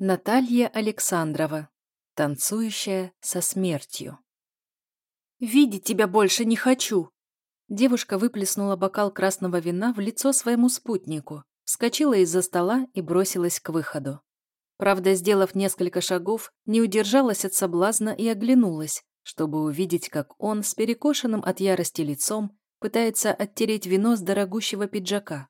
Наталья Александрова. Танцующая со смертью. «Видеть тебя больше не хочу!» Девушка выплеснула бокал красного вина в лицо своему спутнику, вскочила из-за стола и бросилась к выходу. Правда, сделав несколько шагов, не удержалась от соблазна и оглянулась, чтобы увидеть, как он с перекошенным от ярости лицом пытается оттереть вино с дорогущего пиджака.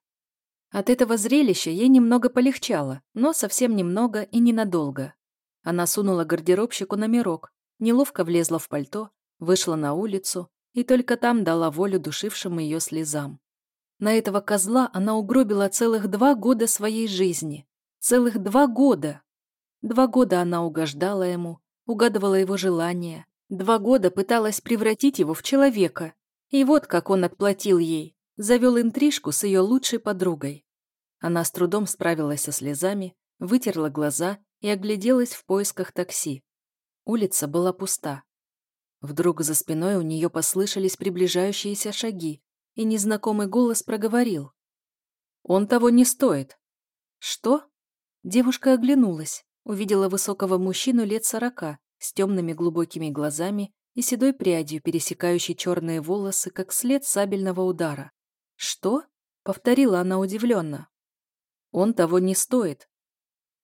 От этого зрелища ей немного полегчало, но совсем немного и ненадолго. Она сунула гардеробщику номерок, неловко влезла в пальто, вышла на улицу и только там дала волю душившим ее слезам. На этого козла она угробила целых два года своей жизни. Целых два года! Два года она угождала ему, угадывала его желания. Два года пыталась превратить его в человека. И вот как он отплатил ей. Завел интрижку с ее лучшей подругой. Она с трудом справилась со слезами, вытерла глаза и огляделась в поисках такси. Улица была пуста. Вдруг за спиной у нее послышались приближающиеся шаги, и незнакомый голос проговорил. «Он того не стоит». «Что?» Девушка оглянулась, увидела высокого мужчину лет сорока, с темными глубокими глазами и седой прядью, пересекающей черные волосы, как след сабельного удара. «Что?» — повторила она удивленно. Он того не стоит.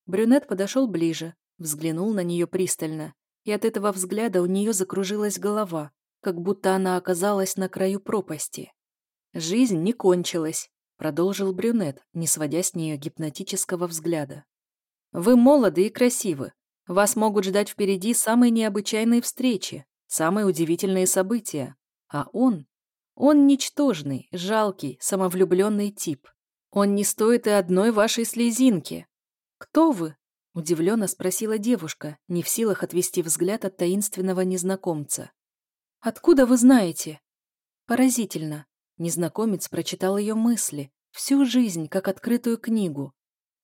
Брюнет подошел ближе, взглянул на нее пристально, и от этого взгляда у нее закружилась голова, как будто она оказалась на краю пропасти. «Жизнь не кончилась», — продолжил брюнет, не сводя с нее гипнотического взгляда. «Вы молоды и красивы. Вас могут ждать впереди самые необычайные встречи, самые удивительные события. А он? Он ничтожный, жалкий, самовлюбленный тип. Он не стоит и одной вашей слезинки. Кто вы? Удивленно спросила девушка, не в силах отвести взгляд от таинственного незнакомца. «Откуда вы знаете?» Поразительно. Незнакомец прочитал ее мысли, всю жизнь, как открытую книгу.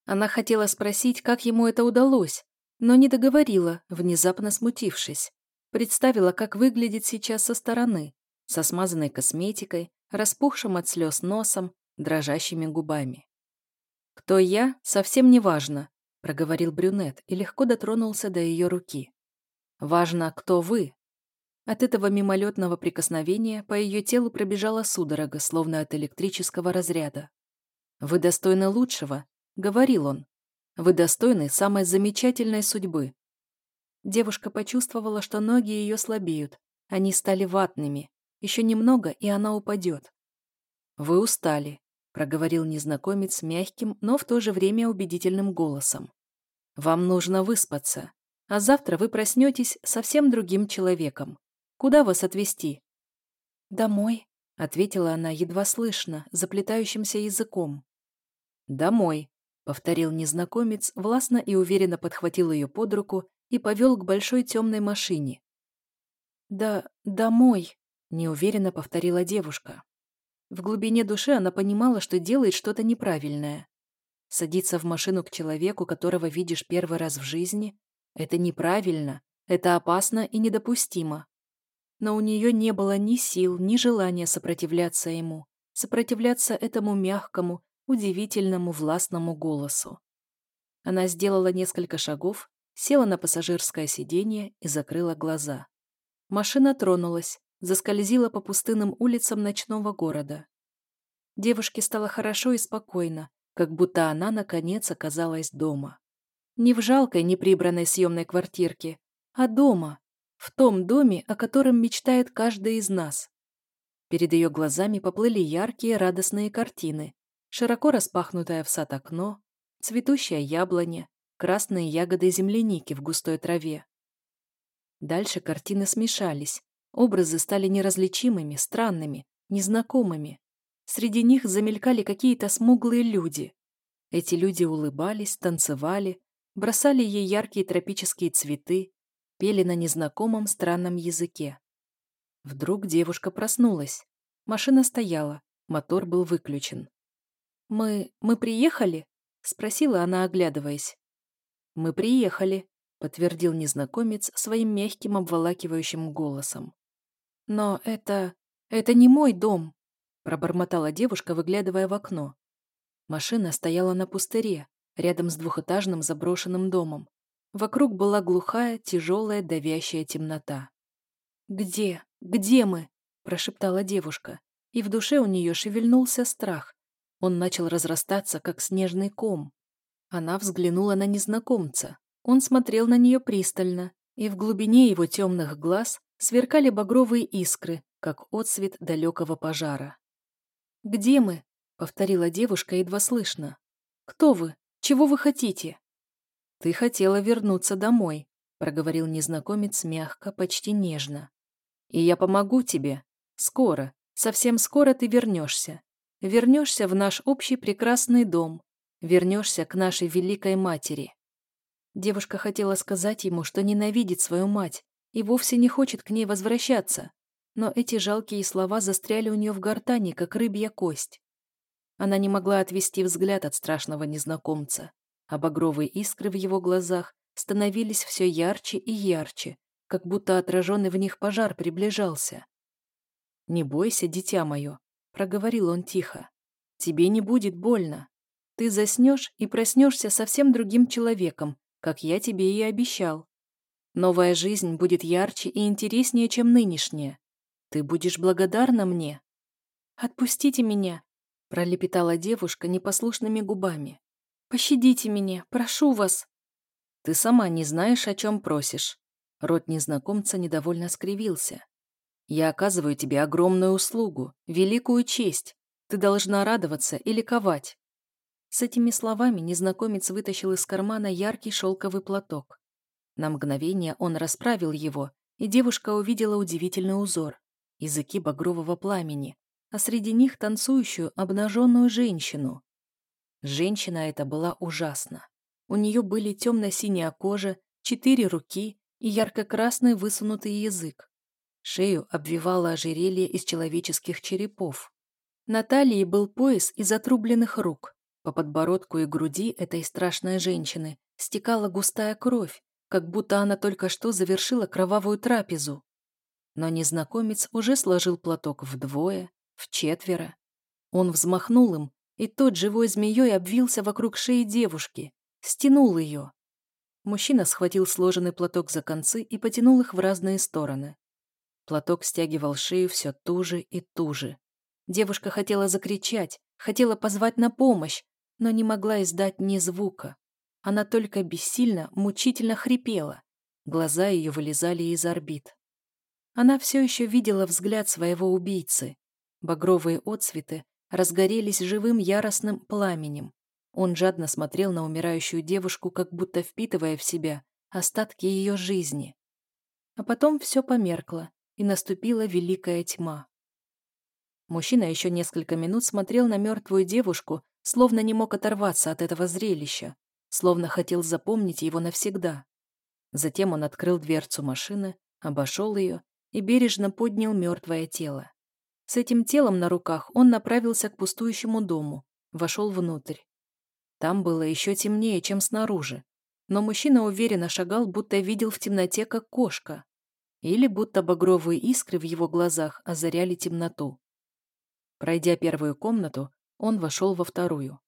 Она хотела спросить, как ему это удалось, но не договорила, внезапно смутившись. Представила, как выглядит сейчас со стороны, со смазанной косметикой, распухшим от слез носом, дрожащими губами. «Кто я, совсем не важно», — проговорил брюнет и легко дотронулся до ее руки. «Важно, кто вы». От этого мимолетного прикосновения по ее телу пробежала судорога, словно от электрического разряда. «Вы достойны лучшего», — говорил он. «Вы достойны самой замечательной судьбы». Девушка почувствовала, что ноги ее слабеют. Они стали ватными. Еще немного, и она упадет. «Вы устали проговорил незнакомец мягким, но в то же время убедительным голосом. «Вам нужно выспаться, а завтра вы проснетесь совсем другим человеком. Куда вас отвезти?» «Домой», — ответила она едва слышно, заплетающимся языком. «Домой», — повторил незнакомец, властно и уверенно подхватил ее под руку и повел к большой темной машине. «Да, домой», — неуверенно повторила девушка. В глубине души она понимала, что делает что-то неправильное. Садиться в машину к человеку, которого видишь первый раз в жизни, это неправильно, это опасно и недопустимо. Но у нее не было ни сил, ни желания сопротивляться ему, сопротивляться этому мягкому, удивительному властному голосу. Она сделала несколько шагов, села на пассажирское сиденье и закрыла глаза. Машина тронулась, заскользила по пустынным улицам ночного города. Девушке стало хорошо и спокойно, как будто она, наконец, оказалась дома. Не в жалкой, неприбранной съемной квартирке, а дома, в том доме, о котором мечтает каждый из нас. Перед ее глазами поплыли яркие радостные картины. Широко распахнутое в сад окно, цветущая яблоня, красные ягоды земляники в густой траве. Дальше картины смешались, Образы стали неразличимыми, странными, незнакомыми. Среди них замелькали какие-то смуглые люди. Эти люди улыбались, танцевали, бросали ей яркие тропические цветы, пели на незнакомом странном языке. Вдруг девушка проснулась. Машина стояла, мотор был выключен. «Мы... мы приехали?» — спросила она, оглядываясь. «Мы приехали», — подтвердил незнакомец своим мягким обволакивающим голосом. «Но это... это не мой дом», — пробормотала девушка, выглядывая в окно. Машина стояла на пустыре, рядом с двухэтажным заброшенным домом. Вокруг была глухая, тяжелая, давящая темнота. «Где? Где мы?» – прошептала девушка, и в душе у нее шевельнулся страх. Он начал разрастаться, как снежный ком. Она взглянула на незнакомца. Он смотрел на нее пристально, и в глубине его темных глаз сверкали багровые искры, как отсвет далекого пожара. «Где мы?» — повторила девушка едва слышно. «Кто вы? Чего вы хотите?» «Ты хотела вернуться домой», — проговорил незнакомец мягко, почти нежно. «И я помогу тебе. Скоро, совсем скоро ты вернешься. Вернешься в наш общий прекрасный дом. Вернешься к нашей великой матери». Девушка хотела сказать ему, что ненавидит свою мать и вовсе не хочет к ней возвращаться, но эти жалкие слова застряли у нее в гортани, как рыбья кость. Она не могла отвести взгляд от страшного незнакомца, а багровые искры в его глазах становились все ярче и ярче, как будто отраженный в них пожар приближался. «Не бойся, дитя мое», — проговорил он тихо. «Тебе не будет больно. Ты заснешь и проснешься совсем другим человеком, как я тебе и обещал. Новая жизнь будет ярче и интереснее, чем нынешняя. Ты будешь благодарна мне. Отпустите меня, пролепетала девушка непослушными губами. Пощадите меня, прошу вас. Ты сама не знаешь, о чем просишь. Рот незнакомца недовольно скривился. Я оказываю тебе огромную услугу, великую честь. Ты должна радоваться и ликовать. С этими словами незнакомец вытащил из кармана яркий шелковый платок. На мгновение он расправил его, и девушка увидела удивительный узор — языки багрового пламени, а среди них танцующую обнаженную женщину. Женщина эта была ужасна. У нее были темно-синяя кожа, четыре руки и ярко-красный высунутый язык. Шею обвивало ожерелье из человеческих черепов. На талии был пояс из отрубленных рук. По подбородку и груди этой страшной женщины стекала густая кровь, как будто она только что завершила кровавую трапезу. Но незнакомец уже сложил платок вдвое, в четверо. Он взмахнул им, и тот живой змеей обвился вокруг шеи девушки, стянул ее. Мужчина схватил сложенный платок за концы и потянул их в разные стороны. Платок стягивал шею все туже и туже. Девушка хотела закричать, хотела позвать на помощь, но не могла издать ни звука. Она только бессильно, мучительно хрипела. Глаза ее вылезали из орбит. Она все еще видела взгляд своего убийцы. Багровые отцветы разгорелись живым яростным пламенем. Он жадно смотрел на умирающую девушку, как будто впитывая в себя остатки ее жизни. А потом все померкло, и наступила великая тьма. Мужчина еще несколько минут смотрел на мертвую девушку, словно не мог оторваться от этого зрелища словно хотел запомнить его навсегда. Затем он открыл дверцу машины, обошел ее и бережно поднял мертвое тело. С этим телом на руках он направился к пустующему дому, вошел внутрь. Там было еще темнее, чем снаружи, но мужчина уверенно шагал, будто видел в темноте, как кошка, или будто багровые искры в его глазах озаряли темноту. Пройдя первую комнату, он вошел во вторую.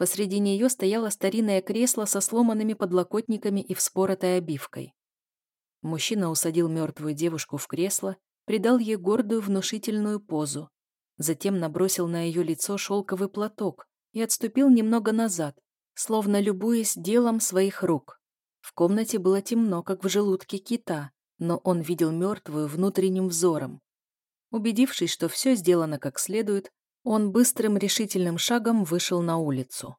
Посреди нее стояло старинное кресло со сломанными подлокотниками и вспоротой обивкой. Мужчина усадил мертвую девушку в кресло, придал ей гордую внушительную позу. Затем набросил на ее лицо шелковый платок и отступил немного назад, словно любуясь делом своих рук. В комнате было темно, как в желудке кита, но он видел мертвую внутренним взором. Убедившись, что все сделано как следует, он быстрым решительным шагом вышел на улицу.